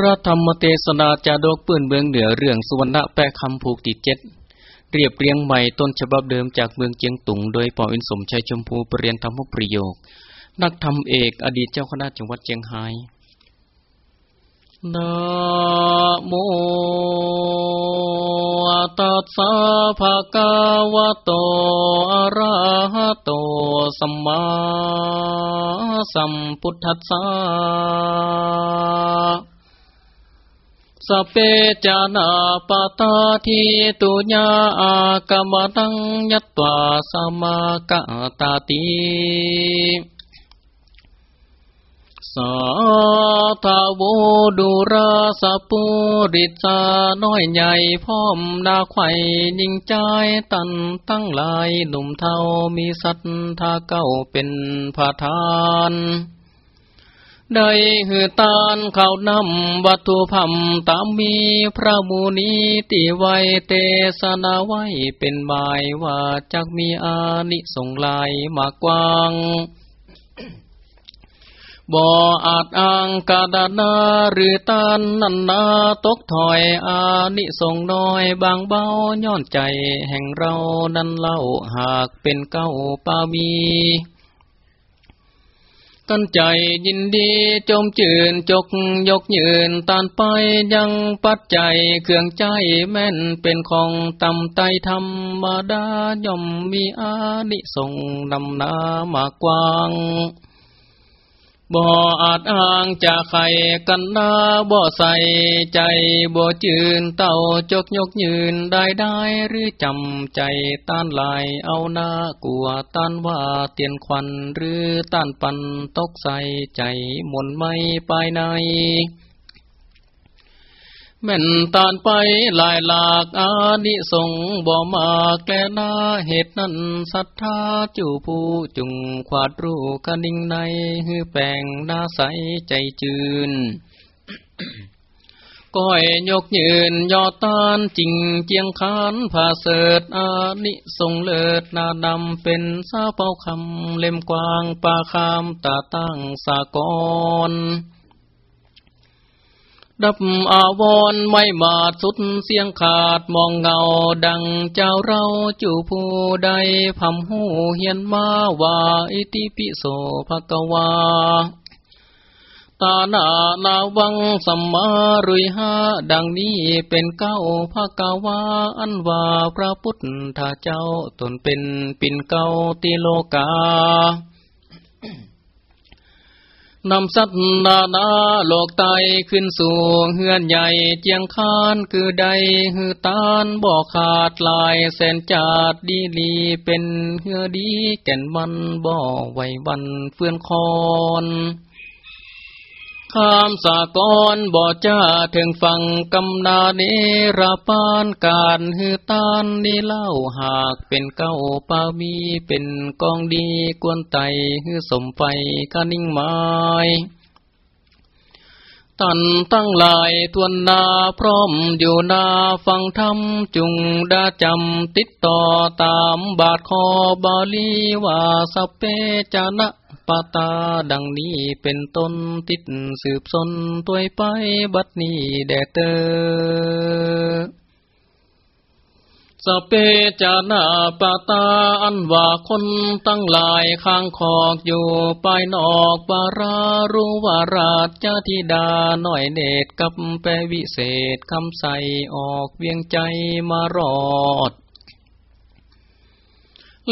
ระธรรมเทศนาจาดกปื้นเมืองเหนือเรื่องสุวรรณะแปะคำผูกติดเจ็ด เรียบเรียงใหม่ต้นฉบับเดิมจากเมืองเจียงตุง โดยปออินสมชัยชมพูปรริยนธรรมประโยค นักธรรมเอกอดีตเจ้าคณะจังหวัดเจียงไฮ้นะโมตัสสะภะคะวะโตอะระหะโตสัมมาสัมพุทธัสสะ สเปจานาปตาทีตุญาอากรรมตังยัตวาสมากะตาติสาทาวดุราสปุริจาน้อยใหญ่พ่อมนาไข่ยิงใจตันตั้งหลายหนุ่มเทามีสัทธาเก้าเป็นผาทาน ได้หือตานเข้านำวัตถุพัมตามมีพระมูนีติไวเตสนาไว้เป็นหมายว่าจักมีอานิสงลายมากกว้างบ่อาจอ้างกาดานาหรือตานนันนาตกถอยอานิสงน้อยบางเบาย้อนใจแห่งเรานั้นเล่าหากเป็นเก้าปามี กันใจยินดีจมจืนจกยกยืนตานไปยังปัดใจเครื่องใจแม่นเป็นของตำไตธรรมดาย่อมมีอานิสงนำนามากว้าง บ่อาจอ้างจากใครกันนาบ่ใส่ใจบ่จืนเต่าจกยกยืนได้ได้หรือจำใจต้านลายเอาหน้ากลัวต้านว่าเตียนควันหรือต้านปันตกใส่ใจหมนไม่ไปไหน แม่นตานไปลายหลากอานิสงบ่มาแกนาเหตุนั้นศรัทธาจูผู้จุงขวาดรู้กนิ่งในฮือแปลงนาใสใจจืนก้อยยกยืนยอตานจริงเจียงคานผาเสดอานิสงเลิศนาดำเป็นซาเป้าคำเล่มกวางป่าคามตาตั้งสากร ดับอาวรไม่มาดสุดเสียงขาดมองเงาดังเจ้าเราจูผู้ใดพำหูเฮียนมาว่าอิติปิโสภะกวาตาหนานาวังสัมมารุยหาดังนี้เป็นเก้าภะกวาอันว่าพระพุทธเจ้าตนเป็นปิ่นเก้าติโลกา นำสัตนาดาโลกไตขึ้นสู่เฮือนใหญ่เจียงคานคือใดฮือตานบ่อขาดลายแสนจาดดีลีเป็นเฮือดีแก่นมันบ่อไว้วันเฟื่อนคอน ข้ามสากรบ่จ้าถึงฟังกำนาเนรปานการฮือตานนี่เล่าหากเป็นเก้าปามีเป็นกองดีกวนไตฮือสมไฟกะนิ่งไม้ตันตั้งลายทวนนาพร้อมอยู่นาฟังธรรมจุงดาจำติดต่อตามบาทคอบาลีว่าสเปจานะ ปาตาดังนี้เป็นต้นติดสืบสนตัวไปบัดนี้แดเตอสเปจานาปาตาอันว่าคนตั้งหลายข้างขอกอยู่ไปนอกปารารู้ว่าราชธิดาหน่อยเนตกับแปวิเศษคำใสออกเวียงใจมารอด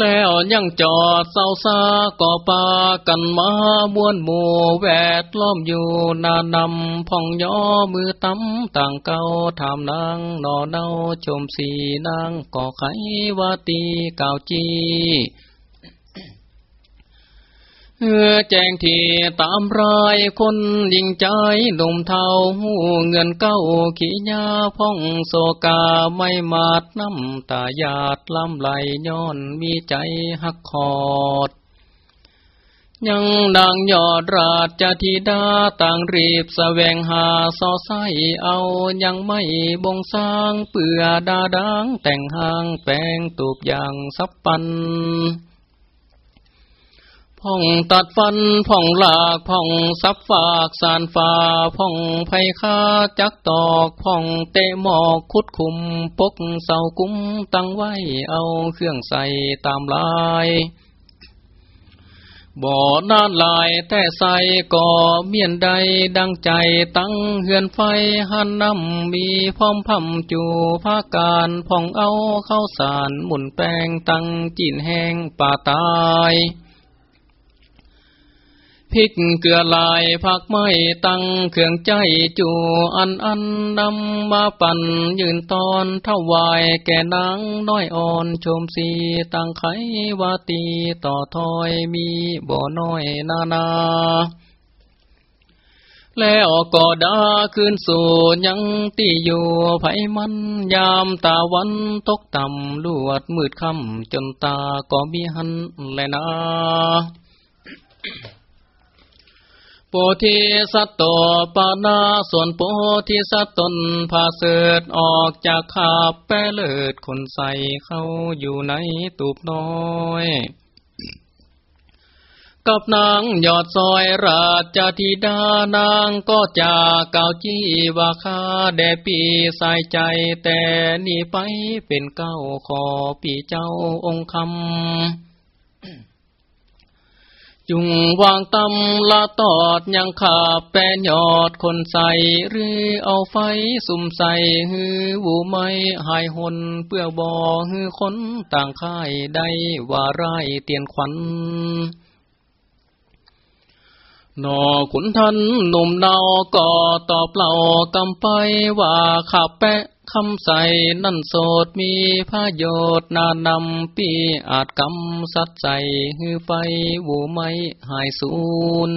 แล้วยังจอดเศร้าซาก่อปากันมาบ้วนหมู่แวดล้อมอยู่นานำพ่องย่อมือตั้มต่างเก่าถามนางนอเนาชมสีนางก่อไขวาตีเก่าจี เออแจ้งทีตามรายคนยิงใจหนุ่มเทาหูเงินเก้าขี้ยาพ่องโศกาไม่มาดน้ำตาหยาดลำไหลย้อนมีใจหักคอด ยังนางยอดราชธิดาต่างรีบแสวงหาซอไซเอายังไม่บงสร้างเปื่อดาดังแต่งหางแปลงตูบอย่างสับปัน พ่องตัดฟันพ่องหลากพ่องซับฝากสารฟ้าพ่องไพคาจักตอกพ่องเตะหมอกคุดคุมปกเสากุ้มตั้งไว้เอาเครื่องใส่ตามลายบ่อนานลายแต่ใส่ก่อเมียนใดดังใจตั้งเฮือนไฟหันน้ำมีพร้อมพำจูภาการพ่องเอาเข้าสารหมุนแป้งตั้งจีนแห้งป่าตาย พริกเกลือลายผักไม้ตั้งเครื่องใจจูอันอันนำมาปั่นยืนตอนเทวายแก่นางน้อยอ่อนชมสีตั้งไขวาตีต่อถอยมีบ่อน้อยนานา แล้วก็ดาขึ้นสู่ยังตีอยู่ไผมันยามตาวันตกต่ำลวดมืดค่ำจนตาก็มีหันแลยนา โพธิสัตว์ตปานาส่วนโพธิสัตว์ตนพาเสดออกจากขาบแปเลิดคนใส่เข้าอยู่ในตูบน้อยกับนางยอดซอยราชธิดานางก็จะเก่าจี้ว่าคาแดปีสายใจแต่นี่ไปเป็นเก้าขอปีเจ้าองค์คำ จุงวางตำละตอดยังขาบแปนยอดคนใสหรือเอาไฟสุ่มใสฮือวูไม่หายหนเพื่อบอฮือคนต่างค่ายได้ว่าไรเตียนขวัญ นอขุนทันหนุ่มเนาก็ตอบเล่ากำไปว่าขับแปะคำใส่นั่นโสดมีพระโยชน์นานำปีอาจกำสัดใจฮือไฟวูไม่หายสูญ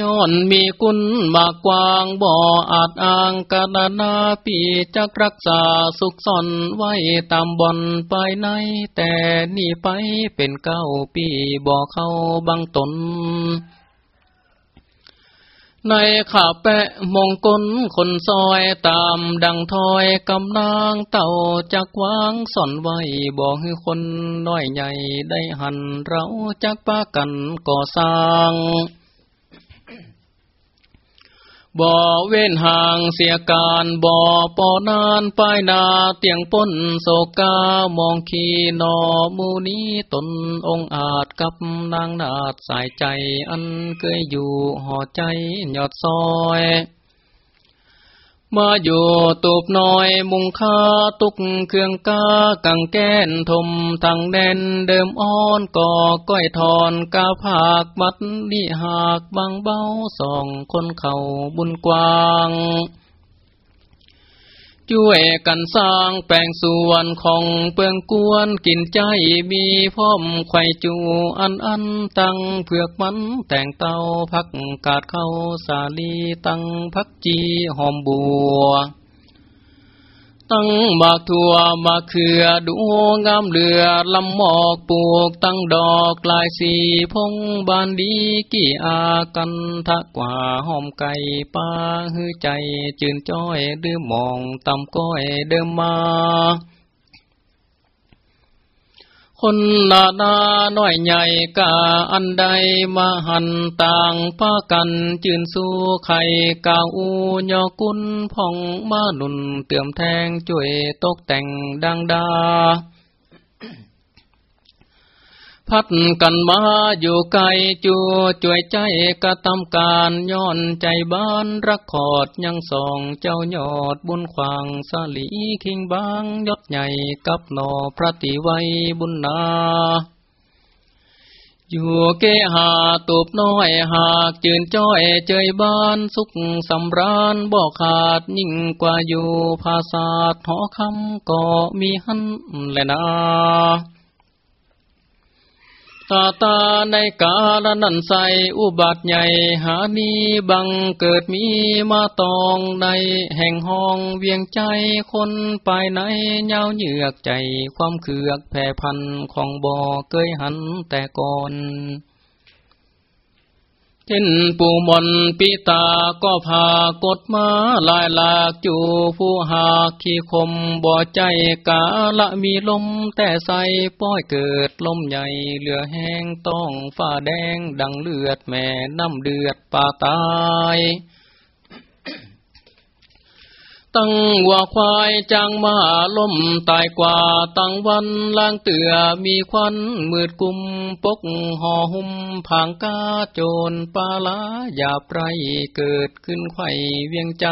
ย้อนมีกุลมากกวางบ่ออาจอ้างกานานาปีจักรักษาสุขซ่อนไว้ตามบอนไปใน แต่นี่ไปเป็นเก้าปีบ่อเข้าบังตน ในขาแปะมงกลคนซอยตามดังทอยกำนางเต่าจักวางส่อนไว้บอกให้คนน้อยใหญ่ได้หันเราจักป้ากันก่อสร้าง บ่เว้นห่างเสียการบ่ปอนานป้ายนาเตียงป้นโศกามองขีนอมูนี้ตนองอาจกับนางนาดสายใจอันเคยอยู่ห่อใจหยอดซอย มาอยู่ตูบน้อยมุงคาตุกเครื่องกากังแก้นทมทางแดนเดิมอ้อนก่อก้อยทอนกาผากมัดนี่หากบางเบาสองคนเข่าบุญกว้าง ช่วยกันสร้างแปลงส่วนของเปืองกวนกินใจมีพร้อมไข่จูอันอันตั้งเผือกมันแต่งเตาพักกาดเข้าสาลีตั้งพักจีหอมบัว ตั้งมากทัวบากเขือดูงามเรือลำหมอกปลูกตั้งดอกลายสีพงบานดีกี่อากันทะกว่าหอมไก่ป้าหือใจจืนจ้อยดื้อมองตำก้อยเดิมมา คนนาดาน้อยใหญ่กาอันใดมาหันต่างป้ากันจืนสู้ไข่กาอูยอกุนพ่องมาหนุนเติมแทงจ่วยตกแต่งดังดา พัดกันมาอยู่ไกลจูจ่วยใจกระทำการย้อนใจบ้านรักขอดยังส่องเจ้ายอดบุญขวางสลีคิงบางยศใหญ่กับหนอพระติไวบุญนาอยู่เกหาตูบน้อยหากจืนจ้อยเจยบ้านสุขสำราญบ่ขาดยิ่งกว่าอยู่ภาษาหอคำก็มีหันแลนาาตาในกาลนันใสอุบัติใหญ่หานีบังเกิดมีมาตองในแห่งห้องเวียงใจคนไปในเงาเหยือกใจความเขือกแผ่พันของบ่อเกยหันแต่ก่อน ใจเห็นปูมนปิตาก็พากดมาลายหลากจูผู้หากขี้คมบ่ใจกาละมีลมแต่ใสป้อยเกิดลมใหญ่เหลือแห้งต้องฝ้าแดงดังเลือดแม่น้ำเดือดป่าตาย ตั้งวัวควายจางมาล่มตายกว่าตั้งวันล่างเตือมีควันมืดกุมปกห่อหุ้มผางกาโจรปาลาอย่าไรเกิดขึ้นไข่เวียงใจ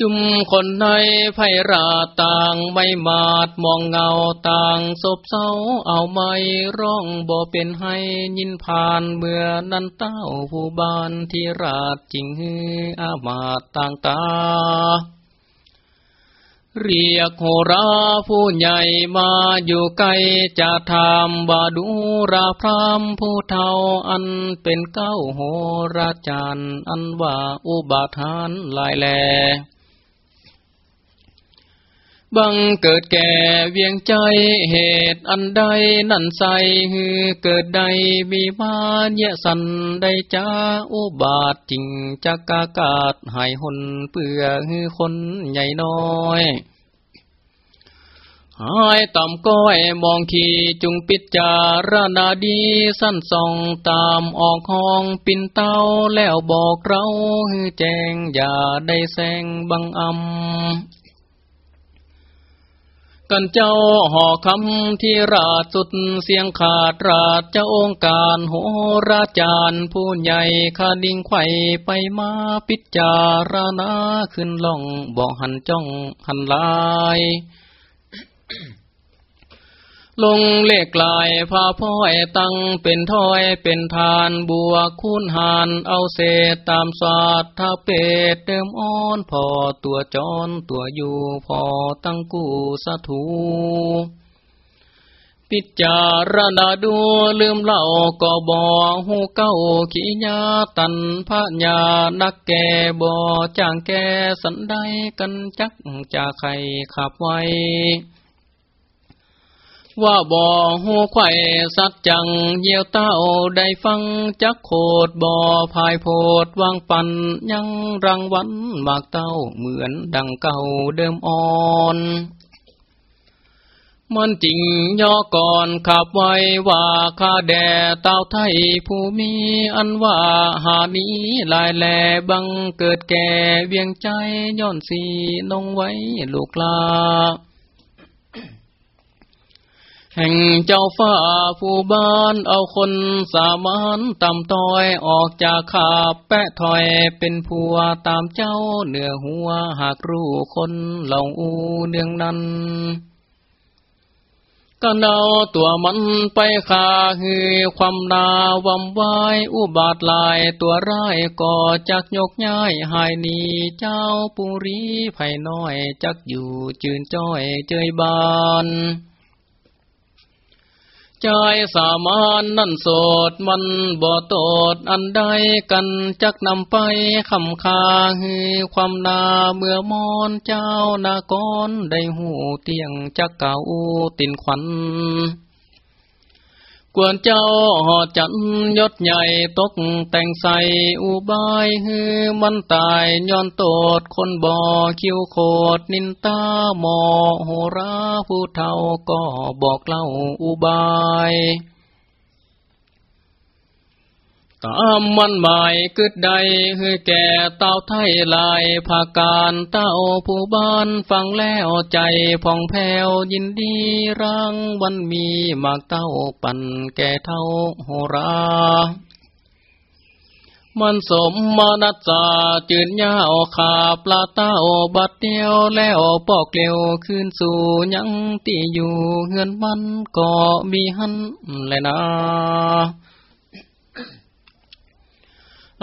จุมคนในไพราต่างไม่มาดมองเงาต่างศพเศร้าเอาไม่ร้องบ่เป็นให้ยินผ่านเมื่อนั้นเต้าผู้บานที่ราดจริงฮืออามาตต่างตา เรียกโหราผู้ใหญ่มาอยู่ไกลจะถามบาดูราพรามผู้เท่าอันเป็นเก้าโหราจารย์อันว่าอุบาทานลายแล บังเกิดแก่เวียงใจเหตุอันใดนั่นใสฮือเกิดใดมีมาเยสันใดจ้าอุบาทจริงจักกากาศหายหนเปื่อฮือคนใหญ่น้อยหายต่ำก้อยมองขีจุงปิดจารณาดีสั้นส่องตามออกห้องปินเต้าแล้วบอกเราฮือแจงอย่าได้แสงบังอำ กันเจ้าห่อคำที่ราชสุดเสียงขาดราชเจ้าองค์การโหราจารย์ผู้ใหญ่คาดิ่งไข่ไปมาพิจารณาขึ้นล่องบอกหันจ้องหันลาย ลงเลขลายพาพ่อยตั้งเป็นถ้อยเป็นทานบัวคูนหานเอาเศษตามสาดทาเป็ดเดิมอ้อนพอตัวจอนตัวอยู่พอตั้งกูสะถูพิจารณาดูลืมเล่าก็บอหูเก้าขีญาตันพระญานักแก่บ่จางแก่สันได้กันจักจะใครขับไว้ ว่าบ่อหูไข่สักจังเยี่ยวเต้าได้ฟังจักโคดบ่อพายโพดวางปันยังรังวันมากเต้าเหมือนดังเก่าเดิมอ่อนมันจริงย่อก่อนขับไว้ว่าข้าแด่เต้าไทยผู้มีอันว่าหานี้ลายแลบังเกิดแก่เวียงใจย้อนสีนงไว้ลูกลา แห่งเจ้าฟ้าผู้บ้านเอาคนสามานตำต้อยออกจากขาแปะถอยเป็นผัวตามเจ้าเหนือหัวหากรู้คนเหล่าอูเนืองนั้นก็เนาตัวมันไปขาฮือความนาวำวายอุบาทลายตัวร้ายก่อจักยกย้ายหายนีเจ้าปุรีไผ่น้อยจักอยู่จืนจ้อยเจยบาน ใจสามานนั่นโสดมันบ่โตดอันใดกันจักนำไปคำคาฮือความนาเมื่อมอนเจ้านากรได้หูเตียงจักเก่าตินขวัญ กวนเจ้าหอจันยศใหญ่ตกแต่งใสอุบายฮือมันตายย้อนโตดคนบ่อคิวโคดนินตาหมอโหราผู้เท่าก็บอกเล่าอุบาย ตามมันหมายกึดใดฮือแก่เต้าไทยลายภาการเต้าผู้บ้านฟังแล้วใจผ่องแผ้วยินดีรังวันมีมากเต้าปั่นแก่เท่าโหรามันสมมานัจาจืนยาวขาปลาเต้าบัดเดียวแล้วปอกเกลียวขึ้นสู่ยังตีอยู่เฮือนมันก็มีหันแลยนะ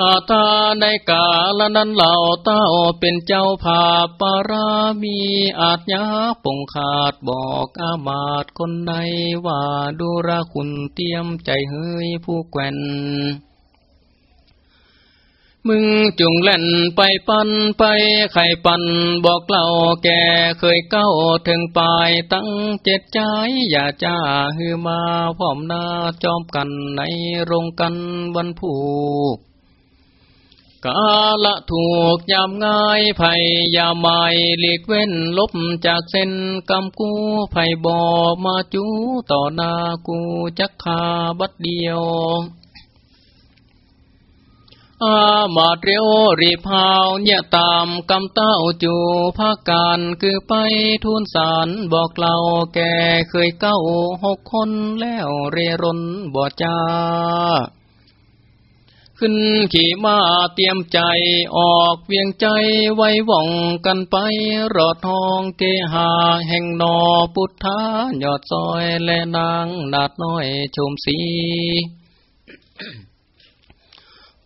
อาตาในกาลนั้นเหล่าเต้าเป็นเจ้าภาปปารามีอาจยาปงขาดบอกอามาตคนในว่าดูราคุณเตรียมใจเฮยผู้แก่นมึงจุงเล่นไปปันไปไข่ปันบอกเล่าแกเคยเก้าถึงปลายตั้งเจ็ดใจอย่าจ้าฮือมาพร้อมหน้าจอมกันในโรงกันวันผูก กาละถูกยามง่ายไผ่ยามไม่เลีกเว้นลบจากเส้นกำกูไผ่บอมาจูต่อหน้ากูจักคาบัดเดียว อามาเรียวรีพาวเนี่ยตามกำเต้าจูภาการคือไปทุนสารบอกเล่าแกเคยเก้าหกคนแล้วเรรนบ่จ้า ขึ้นขี่มาเตรียมใจออกเวียงใจไว้ว่องกันไป รอดทองเกหาแห่งนอพุทธายอดซอยและนางนาดน้อยชมสี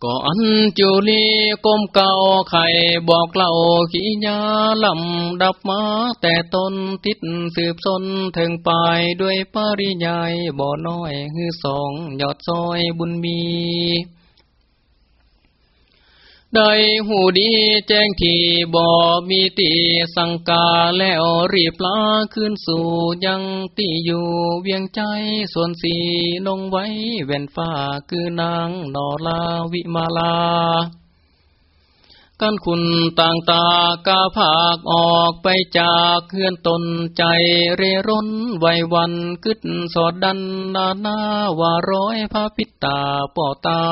ก่อนจุลีก้มเก่าไข่บอกเล่าขี้ยาลำดับมา แต่ตนติดสืบสนถึงปลายด้วยปริยายบ่อน้อยคือสองยอดซอยบุญมี ได้หูดีแจ้งทีบ่มีตีสังกาแล้วรีบลาขึ้นสู่ยังตีอยู่เวียงใจส่วนสีลงไว้เว้นฟ้าคือนางนอลาวิมาลากันคุณต่างตากาภาคออกไปจากเคลื่อนตนใจเรร่นไววันกึดสอดดันนานาว่าร้อยพระพิตาป่อเตา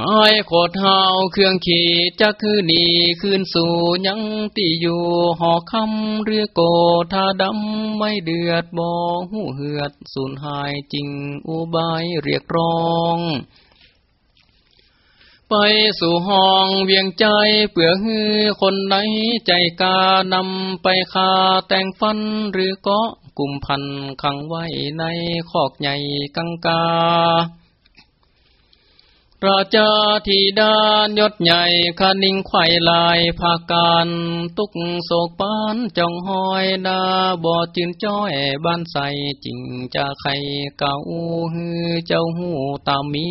หายโคดเฮาเครื่องขี่จะคือนีคืนสู่ยังตีอยู่หอคำเรือโกธาดำไม่เดือดบ่หูเหือดสูญหายจริงอุบายเรียกร้องไปสู่ห้องเวียงใจเปื่อฮือคนไหนใจกานำไปคาแต่งฟันหรือก็กุมพันขังไว้ในคอกใหญ่กังกา ราชาธิดานยศใหญ่คนิงไข่ลายภาการตุกโศกปานจองหอยดาบอจืนจ้อยบ้านใสจริงจะไข่เก่าฮือเจ้าหูตามี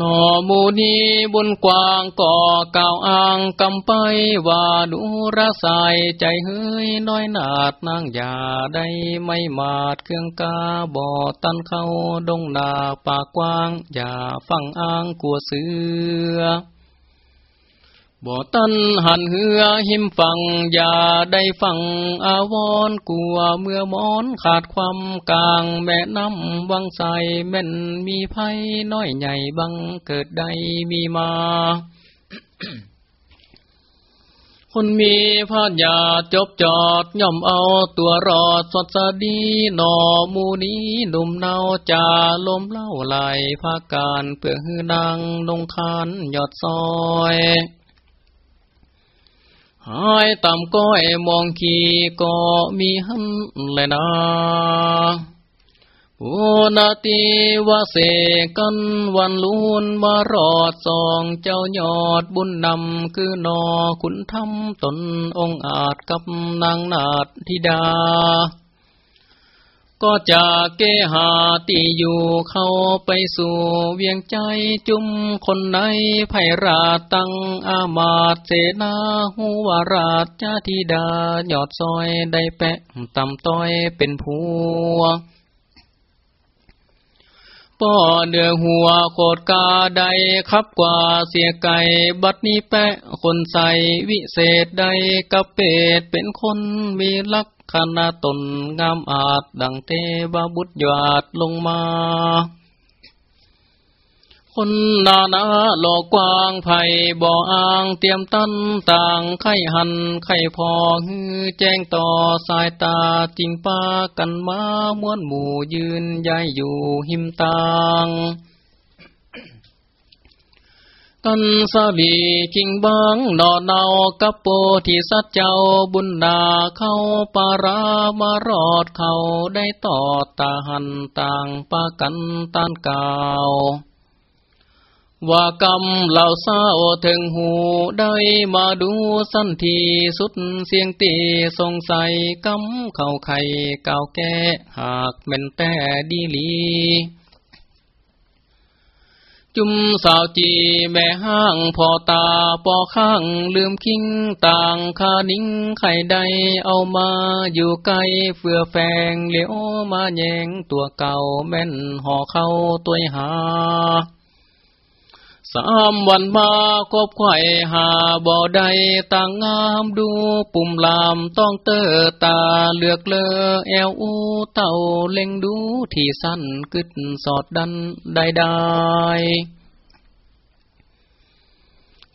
นอมูนีบุญกว้างก่อเก่าอ้างกำไปว่าดูระสายใจเฮ้ยน้อยนาดนางยาได้ไม่มาดเครื่องกาบ่อตันเข้าดงนาปากกว้าง อย่าฟังอ้างกลัวเสือ บ่ตันหันเหือหิมฟัง อย่าได้ฟัง อาวรกลัวเมื่อมอนขาดความกลางแม่น้ำวังใสแม่นมีภัยน้อยใหญ่บังเกิดใดมีมา คนมีพาญาจบจอดย่อมเอาตัวรอดสดสดีหนอมูนี้หนุ่มเนาจ่าลมเล่าไหลภาการเพื่อหือนางลงคานยอดซอย หายต่ำก้อยมองขีก็มีหันเลยนะโอนาติวาเสกันวันลุนมารอดสองเจ้ายอดบุญนำคือนอขุนทำตนองอาจกับนางนาดธิดา ก็จะเกหาตีอยู่เข้าไปสู่เวียงใจจุมคนในไพราตังอามาตเสนาหูวาราชจาธิดายอดซอยได้แปะต่ำต้อยเป็นผัวป้อเดือหัวโคดกาใดครับกว่าเสียไก่บัดนี้แปะคนใสวิเศษใดกับเป็ดเป็นคนมีลัก ขณะตนงามอาจดังเทวบุตรยาดลงมา คนนานาหลอกกว้างไผ่บ่ออ่างเตรียมตั้นต่างไข่หันไข่พอฮือแจ้งต่อสายตาจริงป้ากันมาม้วนหมู่ยืนย้ายอยู่หิมตาง กันสาลีจิงบางนอเนากับโปที่สัจเจ้าบุญนาเข้าปารามารอดเขาได้ต่อตาหันต่างปากันตานกาวว่ากรรมเหล่าเศร้าถึงหูได้มาดูสันทีสุดเสียงตีสงสัยกำเข้าไข่เก่าแก่หากเป็นแต่ดีลี จุมสาวจีแม่ห้างพอตาปอข้างลืมคิงต่างคานิ่งไข่ใดเอามาอยู่ไกลเฟื่อแฝงเหลียวมาแยงตัวเก่าแม่นห่อเข้าตัวหา สามวันมาคบไข่หาบ่อใดต่างงามดูปุ่มลามต้องเตอตาเลือกเลอแอวอูเต่าเล็งดูที่สั้นกึดสอดดันได้ได้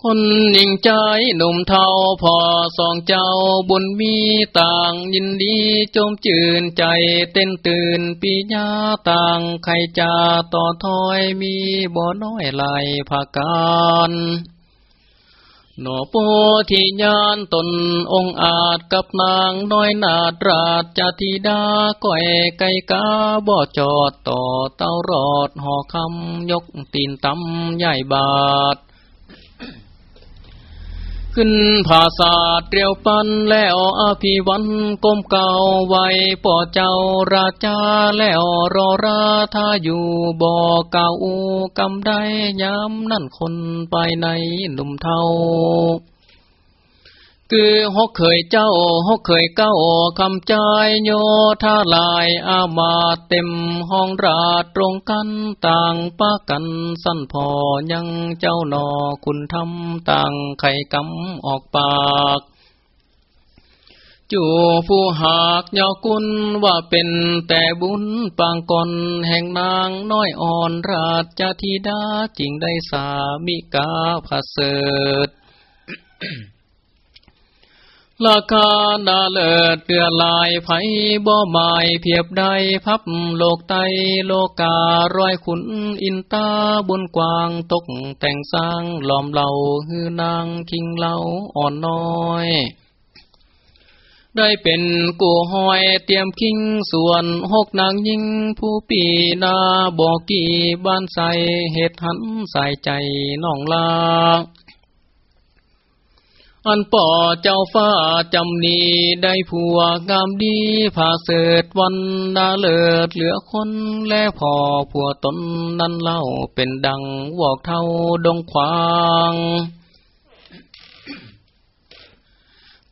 คนหญิงใจหนุ่มเทาพอสองเจ้าบุญมีต่างยินดีจมจืนใจเต้นตื่นปีญาต่างใครจะต่อถอยมีบ่น้อยลายภาการหนอโปที่ยานตนองอาจกับนางน้อยนาดราชจธิดาก้อยไก่กาบ่จอดต่อเต้ารอดหอคำยกตีนตำใหญ่บาท ขึ้นภาษาเตรียวปันแล้วอภิวันก้มเก่าไว้ป่อเจ้าราชาแล้วรอราทาอยู่บ่อเก่ากำได้ย้ำนั่นคนไปในหนุ่มเทา คือหกเคยเจ้าหกเคยเก้าคำใจโยท่าลายอามาเต็มห้องราตรงกันต่างปากันสั้นพอยังเจ้าหนอคุณทำต่างไข่กำออกปากจูผู้หากยอกุลว่าเป็นแต่บุญปางก่อนแห่งนางน้อยอ่อนราชธิดาจริงได้สามิกาผเสด ลาคาดาเลิดเดือลายไผบ่หมายเพียบใดพับโลกไตโลการ้อยขุนอินตาบนกวางตกแต่งสร้างหลอมเหล่าฮือนางคิงเหล่าอ่อนน้อย ได้เป็นกูหอยเตรียมคิงส่วนหกนางยิงผู้ปีนาบอกกี่บ้านใสเหตุหันใส่ใจน้องลา อันป่อเจ้าฟ้าจำนีได้ผัวงามดีผาเสดวันนาเลิดเหลือคนแลพอผัวตนนั้นเล่าเป็นดังวอกเท่าดงควาง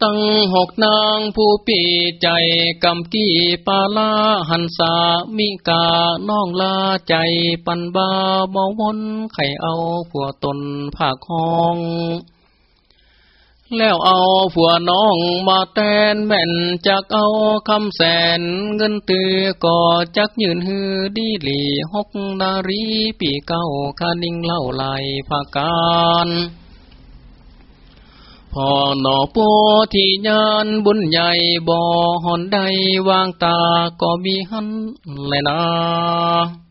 ตั้งหกนางผู้ปีใจกำกี้ปาลาหันสามิกาน้องลาใจปันบาบวนไข่เอาผัวตนผากห้อง แล้วเอาผัวน้องมาแตนแม่นจักเอาคำแสนเงินตือก่อจักยืนฮือดีหลีหกนารีปีเก้าคานิ่งเล่าไหลภาการพอหนอโปที่ยานบุญใหญ่บ่อหอนใดวางตาก็มีหันเลยนะ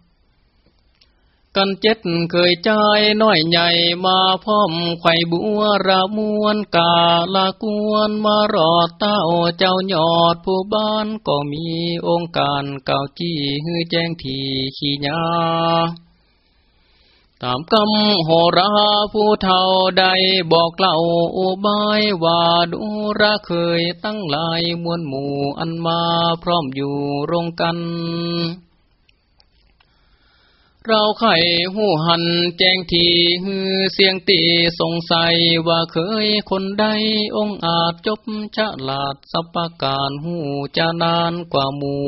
กันเจ็ดเคยใจน้อยใหญ่มาพร้อมไข่บัวระมวนกาลากวนมารอดเต้าเจ้ายอดผู้บ้านก็มีองค์การเก่าจี้ฮือแจ้งทีขี้ยาตามกำโหราผู้เท่าใดบอกเล่าอุบายว่าดูระเคยตั้งลายมวลหมู่อันมาพร้อมอยู่รงกัน เราไข่หูหันแจ้งทีฮือเสียงตีสงสัยว่าเคยคนใดองอาจจบฉลาดสัปการหูจะนานกว่าหมู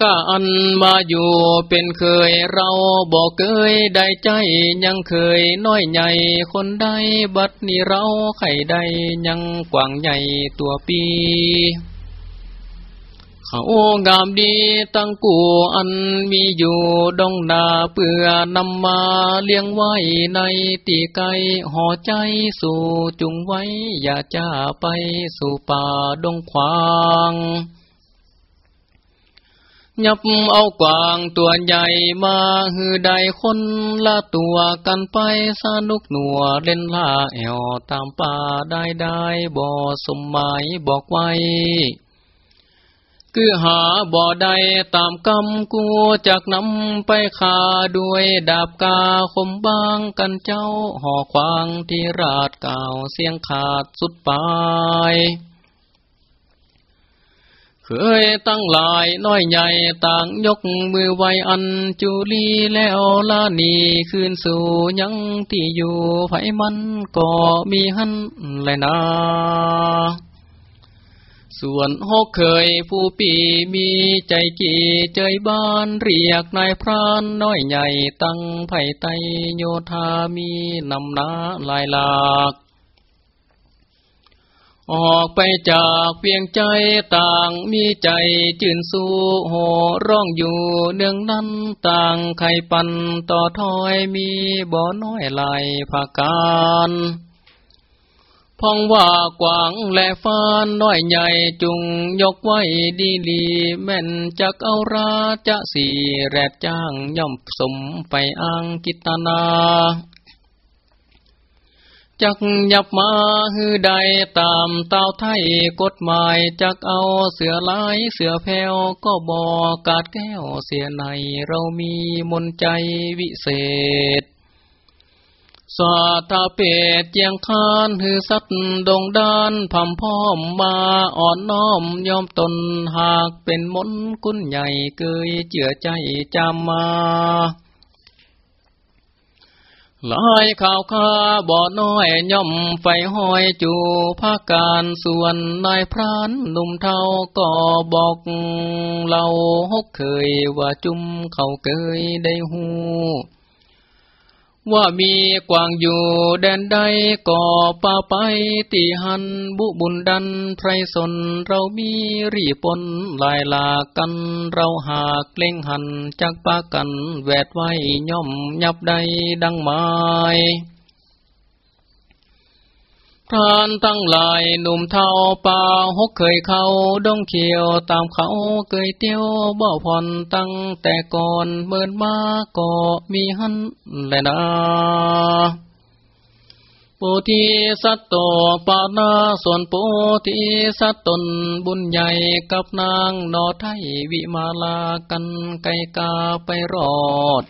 ก้าอันมาอยู่เป็นเคยเราบอกเคยได้ใจยังเคยน้อยใหญ่คนใดบัดนี้เราไข่ใดยังกว่างใหญ่ตัวปี เขางามดีตั้งกูอันมีอยู่ดงนาเปื่อนำมาเลี้ยงไว้ในตีไกห่อใจสู่จุงไว้ อย่าจ้าไปสู่ป่าดงขวางยับเอากวางตัวใหญ่มาหือใดคนละตัวกันไปสนุกหนัวเล่นล่าแอวตามป่าได้ได้บ่สมหมายบอกไว้ คือหาบ่อใดตามกำกูจากนำไปขาด้วยดาบกาคมบางกันเจ้าห่อควางที่ราดเก่าเสียงขาดสุดปลายเคยตั้งหลายน้อยใหญ่ต่างยกมือไว้อันจุลีแล้วลานีคืนสู่ยังที่อยู่ไผมันก็มีหันเลยนะ ส่วนหกเคยผู้ปีมีใจกี่เจยบ้านเรียกนายพรานน้อยใหญ่ตั้งไผ่ไตโยธามีนำนาลายหลากออกไปจากเพียงใจต่างมีใจจื่นสู้โหร้องอยู่เนืองนั้นต่างไข่ปันต่อถอยมีบ่อน้อยลายภาการ พองว่ากวางและฟ้านน้อยใหญ่จุงยกไว้ดีลีแม่นจักเอาราจะสีแรดจ้างย่อมสมไปอ้างกิตนาจักยับมาฮือใดตามเต้าไทยกฎหมายจักเอาเสือลายเสือแผวก็บอกาดแก้วเสียในเรามีมนใจวิเศษ สาธาเปตเจียงคานหือสัตดงดานพำพ้อมมาอ่อนน้อมยอมตนหากเป็นมนกุนใหญ่เกยเจือใจจำมาลายข่าวคาบ่อน้อยย่อมไฟห้อยจูภาการส่วนนายพรานหนุ่มเทาก็บอกเราหกเคยว่าจุ่มเขาเคยได้หู ว่ามีกวางอยู่แดนใดก่อป่าไปตีหันบุบุญดันไพรสนเรามีรีปนลายลากันเราหากเล่งหันจากปากันแวดไว้ย่อมยับใดดังไม้ พรานตั้งหลายหนุ่มเท่าป่าหกเคยเข้าดงเขียวตามเขาเคยเตี้ยวบ่ผ่อนตั้งแต่ก่อนเมินมาก็มีหันแลนะปุถิสัตโตปานาส่วนปุถิสัตตนบุญใหญ่กับนางนอไทยวิมาลากันไกกาไปรอด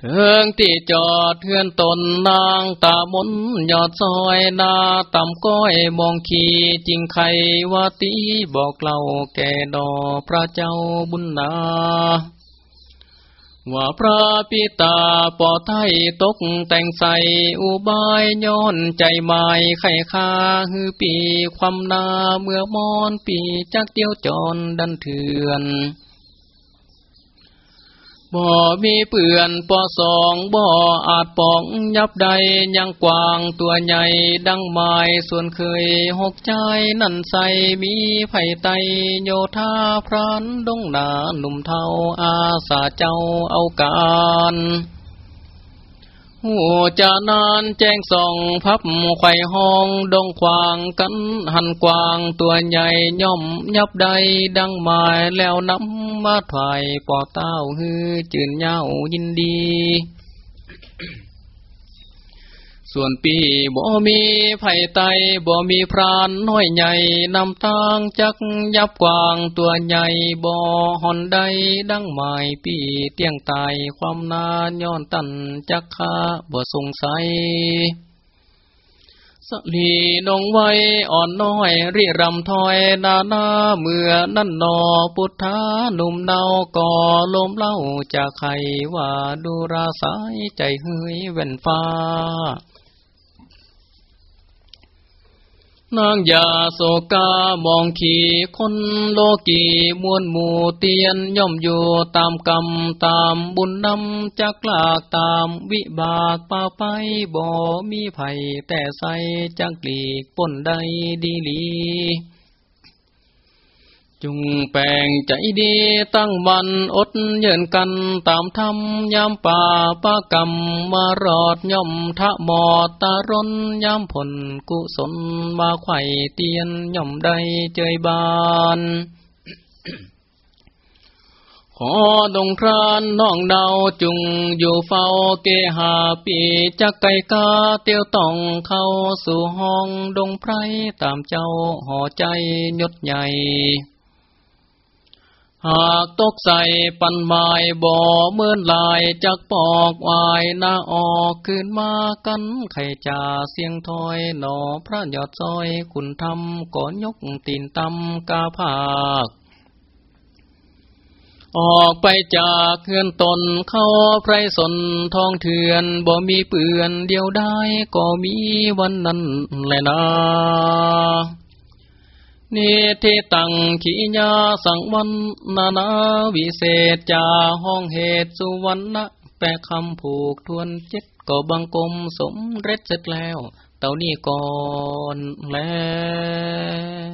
เถิงที่จอดเทือนตนนางตามนยอดซอยนาต่ำก้อยมองขีจริงไขว่าตีบอกเล่าแก่ดอพระเจ้าบุญนาว่าพระปิตาปอไทยตกแต่งใสอุบายย้อนใจหมายไข่คาฮือปีความนาเมื่อมอนปีจักเดียวจอนดันเถื่อน บ่มีเปื่อนปอสองบ่ออาจป่องยับใดยังกวางตัวใหญ่ดังไม้ส่วนเคยหกใจนั่นใสมีไผ่ไตโยธาพรานดงนาหนุ่มเทาอาสาเจ้าเอาการ หัวจานานแจ้งส่องพับไข่ห้องดงควางกันหันกวางตัวใหญ่ย่อมยับใดดังหมายแล้วน้ำมาถ่ายปอเต้าฮือจืนเย้ายินดี ส่วนปีบ่มีไผ่ไตบ่มีพรานน้อยใหญ่นำทางจักยับกวางตัวใหญ่บ่หอนใดดังหมายปีเตียงตายความนานย้อนตันจักคาบ่สงสัยสลีนงไว้อ่อนน้อยริรำถอยนานาเมื่อนั่นนอพุทธาหนุ่มเนาก่อลมเล่าจากใครว่าดูราสายใจเฮยเว่นฟ้า นางยาโศกามองขีคนโลกีมวลหมู่เตียนย่อมอยู่ตามกรรมตามบุญนำจักลากตามวิบากป่าไปบ่มีไผ่แต่ใสจักลีกป่นใดดีลี จุงแปลงใจดีตั้งมันอดเยินกันตามธรรมยามป่าปากรรมมารอดย่อมทะมอดตารนยามผลกุศลมาไข่เตียนย่อมได้เจยบานขอดงครานน้องดาวจุงอยู่เฝ้าเกหาปีจักไก่กาเตียวต้องเข้าสู่ห้องดงไพรตามเจ้าห่อใจยดใหญ่ หากตกใส่ปันหมายบ่อเมื่อนลายจากปอกวายนาออกคืนมากันไข่จ่าเสียงถอยหนอพระยอดซอยคุณทำก่อนยกตีนตำกาภาคออกไปจากเฮือนตนเข้าไพรสนทองเถือนบ่มีเปื่อนเดียวได้ก็มีวันนั้นแหละนะ นิเทตังขีญาสังวันนานาวิเศษจาห้องเหตุสุวรรณะแปลคำผูกทวนเจ็ดก็บังกลมสมเร็จเสร็จแล้ว เต่านี้ก่อนแล้ว